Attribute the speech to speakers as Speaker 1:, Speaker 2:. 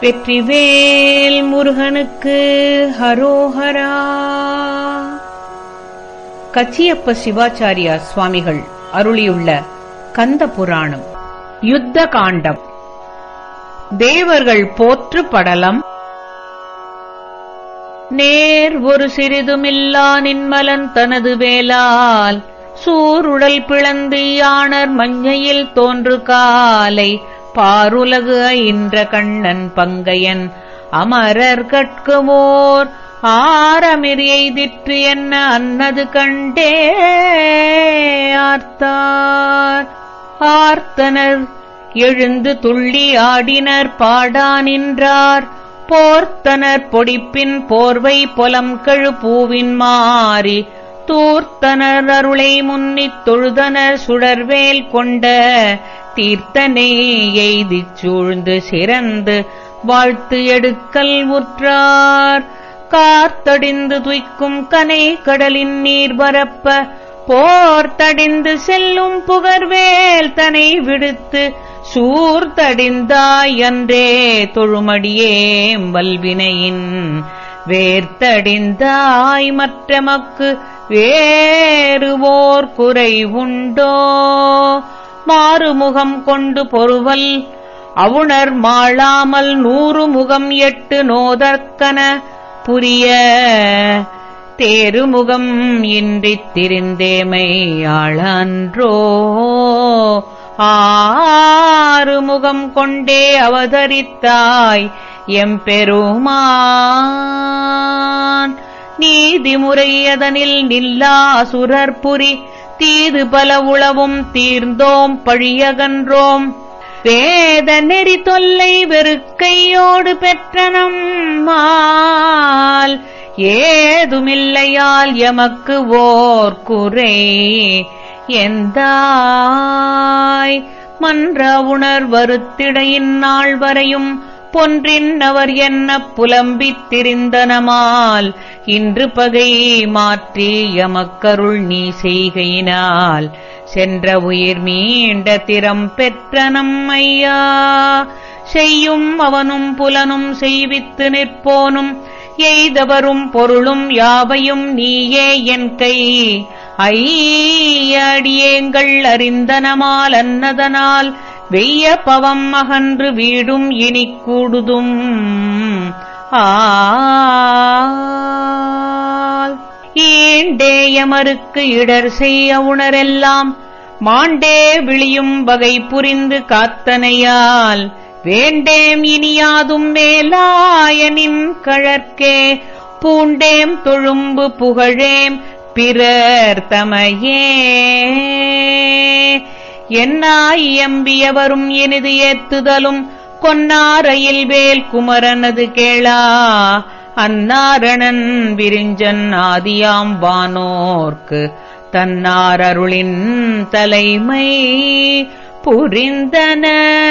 Speaker 1: வெற்றிவேல் முருகனுக்கு ஹரோஹரா. கச்சியப்ப சிவாச்சாரியா சுவாமிகள் அருளியுள்ள கந்த புராணம் யுத்த காண்டம். தேவர்கள் போற்று படலம். நேர் ஒரு சிறிதுமில்லா நின்மலன் தனது வேலால். சூருடல் பிளந்து யானர் மஞ்சையில் தோன்று காலை. பாருலகு இன்ற கண்ணன் பங்கையன் அமரர் கட்குமோர். ஆரமிரியை திற்று என்ன அன்னது கண்டே. ஆர்த்தார். ஆர்த்தனர் எழுந்து துள்ளி ஆடினர் பாடா நின்றார். போர்த்தனர் பொடிப்பின் போர்வை பொலம் கழு பூவின் மாறி. தூர்த்தனர் அருளை முன்னித் தொழுதனர் சுடர்வேல் கொண்ட தீர்த்தனே எய்திச் சூழ்ந்து சிறந்து வாழ்த்து எடுக்கல் உற்றார். கார்த்தடிந்து துய்க்கும் கனை கடலின் நீர் வரப்ப போர்த்தடிந்து செல்லும் புகர்வேல் தனை விடுத்து சூர்த்தடிந்தாயன்றே தொழுமடியே வல்வினையின். வேர்த்தடிந்தாய் மற்றமக்கு வேறுவோர் குறை உண்டோ? மாறுமுகம் கொண்டு பொறுவல் அவுணர் மாளாமல் நூறு முகம் எட்டு நோதற்கன புரிய. தேருமுகம் இன்றித் திரிந்தேமையாளன்றோ ஆறுமுகம் கொண்டே அவதரித்தாய் எம்பெருமான். நீதிமுறையதனில் நில்லா சுரர்புரி தீது பல உளவும் தீர்ந்தோம் பழியகன்றோம். வேத நெறி தொல்லை வெறுக்கையோடு பெற்றனம் மால் ஏதுமில்லையால் எமக்கு ஓர் குறை. எந்தாய் மன்ற உணர் வருத்திடையின் நாள் வரையும் பொன்றின் அவர் என்ன புலம்பித் திரிந்தனமால்? இன்று பகை மாற்றி எமக்கருள் நீ செய்கையினால். சென்ற உயிர் மீண்ட திறம் பெற்ற நம்மையா? செய்யும் அவனும் புலனும் செய்வித்து நிற்போனும். எய்தவரும் பொருளும் யாவையும் நீயே என் கை. ஐயடியேங்கள் அறிந்தனமால் அன்னதனால் வெய்ய பவம் அகன்று வீடும் இனி கூடுதும். ஆல் ஈண்டேயமருக்கு இடர் செய்ய உணரெல்லாம். மாண்டே விழியும் வகை புரிந்து காத்தனையால். வேண்டேம் இனியாதும் மேலாயனின் கழற்கே. பூண்டேம் தொழும்பு புகழேம் பிறர் தமையே. என்னாயியம்பியவரும் இனிது ஏத்துதலும்? கொன்னாரையில் வேல் குமரனது கேளா. அன்னாரணன் விரிஞ்சன் ஆதியாம் வானோர்க்கு. தன்னாரருளின் தலைமை புரிந்தனே